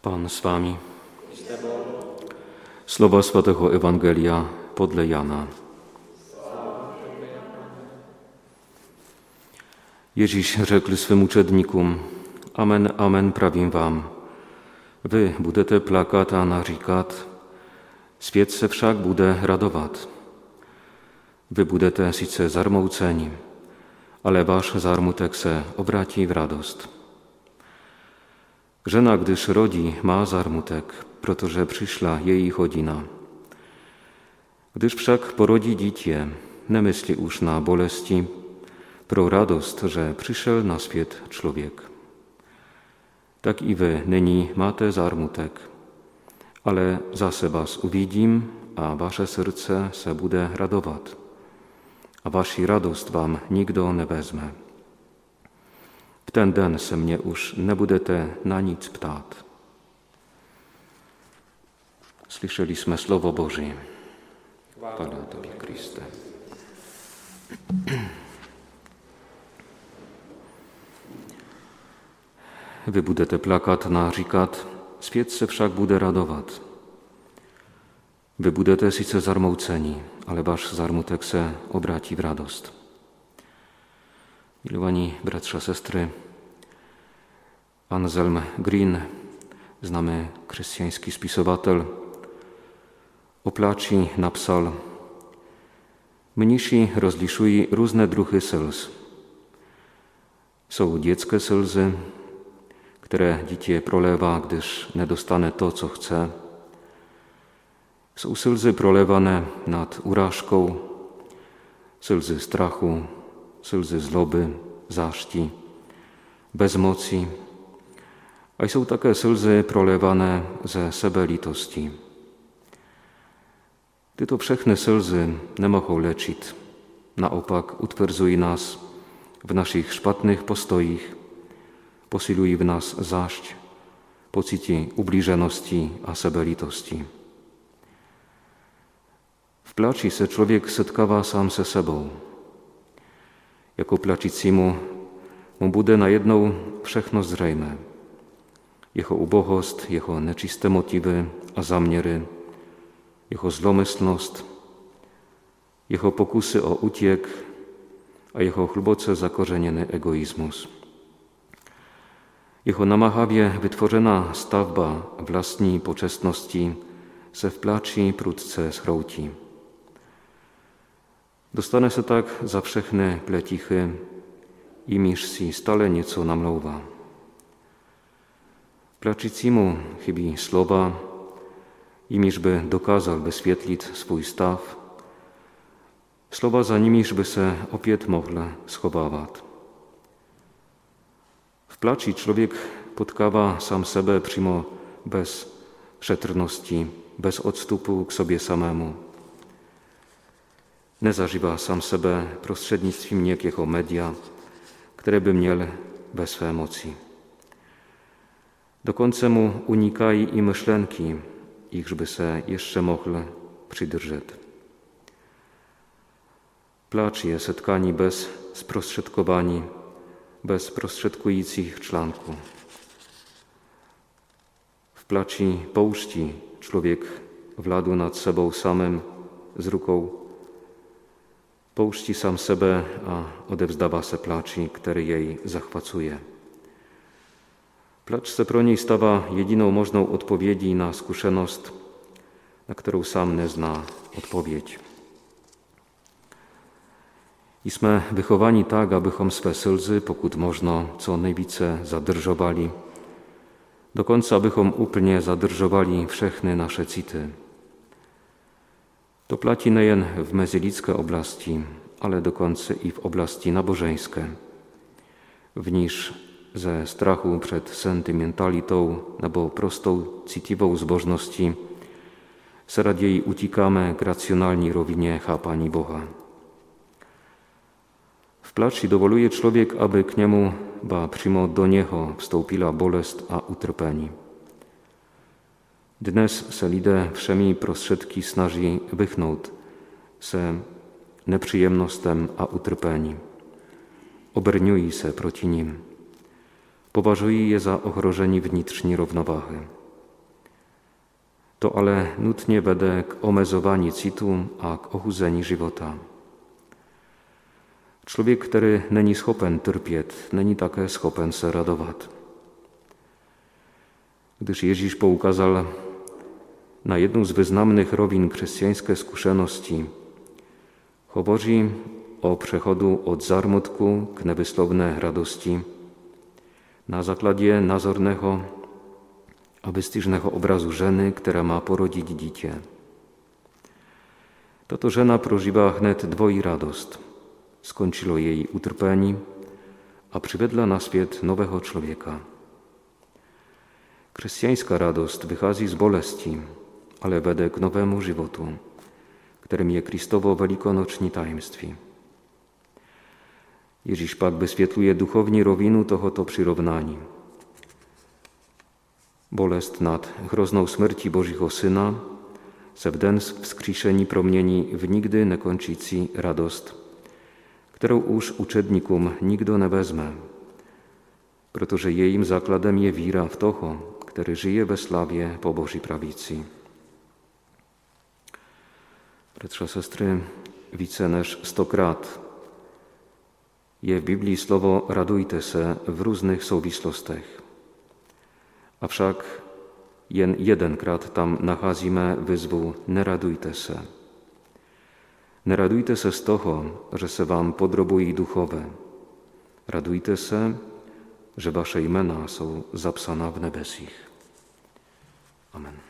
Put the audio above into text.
Pan z wami. Słowa Świętego Ewangelia podle Jana. Ježíš řekl svým učedníkům, Amen, amen, pravím vám. Vy budete plakat a naříkat, svět se však bude radovat. Vy budete sice zarmouceni, ale váš zarmutek se obrátí v radost. Żena, gdyż rodzi, ma zarmutek, protože przyszła jej godzina. Gdyż wszak porodzi dziecię, nie myśli już na bolesti, pro radost, że przyszedł na świat człowiek. Tak i wy nyní máte zarmutek, ale zase was uvidím a wasze serce se bude radovat. A wasi radost wam nikdo nie wezmę. W ten den se mnie już nie budete na nic ptát. Słyszeliśmy Słowo Boże. Chwała Tobie, Chryste. Wy budete plakat na říkat, svět se však bude radovat. Wy budete sice zarmouceni, ale wasz zarmutek se obraci w radost. Milowani bratrza, sestry, Anselm Green, znany chrześcijański spisowatel, o placi napsal Mnisi rozlišují różne druhy slz. Są dzieckie slzy, które dziecię prolewa, gdyż nie dostane to, co chce. Są slzy prolewane nad uráżką, slzy strachu, slzy zloby, zašti, bezmoci, a jsou také slzy prolewane ze sebelitosti. Tyto všechny slzy nemohou léčit, naopak utvrzují nás w naszych szpatnych postojich, posilují w nas zašť, pocity ubliżenosti a sebelitosti. W placi se człowiek setkawa sam se sebą. Jako placicimu mu bude najednou všechno zřejmé. Jeho ubohost, jeho nečisté motivy a zaměry, jeho zlomyslnost, jeho pokusy o uciek a jeho hluboce zakorzeniony egoizmus. Jeho namahawie wytworzona stawba własnej poczesności se w placi prudce schrouti. Dostanę se tak za wszechne pletichy, imiż si stale nieco namlouwa. Plačícímu chybí slova, jimiž by dokázal vysvětlit svůj stav, slova za nimiž by se opět mohl schovávat. W placi człowiek potkawa sam sebe přímo bez przetrności, bez odstupu k sobie samemu. Nezażywa sam sebe prostřednictvím niekiego media, które by miał bez swe emocji. Dokonce mu unikají i myšlenky, ichž by se jeszcze mohl przydržet. Placz je setkani bez sprostředkování, bez prostředkujících článků. W placi poušti człowiek wladł nad sobą samym z ruką. Poušti sam sebe a odevzdává se pláči, který jej zachwacuje. Placz se pro niej stawa jediną możną odpowiedzi na skušenost, na nie zna odpowiedź. I jsme wychowani tak, abychom swe slzy, pokud možno, co nejvíce zadržovali, dokonce abychom úplně zadržovali všechny nasze city. To placi nejen w mezylickiej oblasti, ale dokonce i w oblasti nabożeńskiej. W niż ze strachu przed sentymentalitą albo prostą, citliwą zbożności se radziej uciekamy k racjonalnej rowinie chápaní Boha. W placi dowoluje człowiek, aby k niemu, ba przymo do niego wstąpiła bolest a utrpeni. Dnes se lidé všemi prostředky snaží vychnout se nepříjemnostem a utrpení. Obrňují se proti nim. Poważuje je za ochrożeni wnitrzni równowagi. to ale nutnie vede k omezování citu a k ochuzení života. Člověk, který není schopen trpět, není také schopen se radovat. Gdyż Ježíš poukázal na jedną z wyznamnych rowin chrześcijańskiej zkuszeności, hovoří o przechodu od zarmutku k nevyslovné radosti na základě nazorného a wystyżnego obrazu żeny, która ma porodzić dziecię. Tato żena prożywa hned dwoji radost. Skończyło jej utrpeni, a przywiedla na świat nowego człowieka. Chrześcijańska radość wychodzi z boleści, ale według nowemu żywotu, którym je Chrystowo Welikonoczni tajemstwi. Ježíš pak vysvětluje duchovní rovinu tohoto přirovnání. Bolest nad hroznou smrti Božího Syna se v den promění v nikdy nekončící radost, kterou už učedníkům nikdo nevezme, protože jejím základem je víra v toho, který žije ve slavě po Boží prawicy. Bratrzy sestry, více než stokrát je w Biblii słowo radujte se w różnych souvislostech. A wszak jen jedenkrát tam nacházíme wyzwu ne radujte se. Ne radujte se z toho, że se wam podrobují duchowe. Radujte se, że wasze imena są zapsana w nebesich. Amen.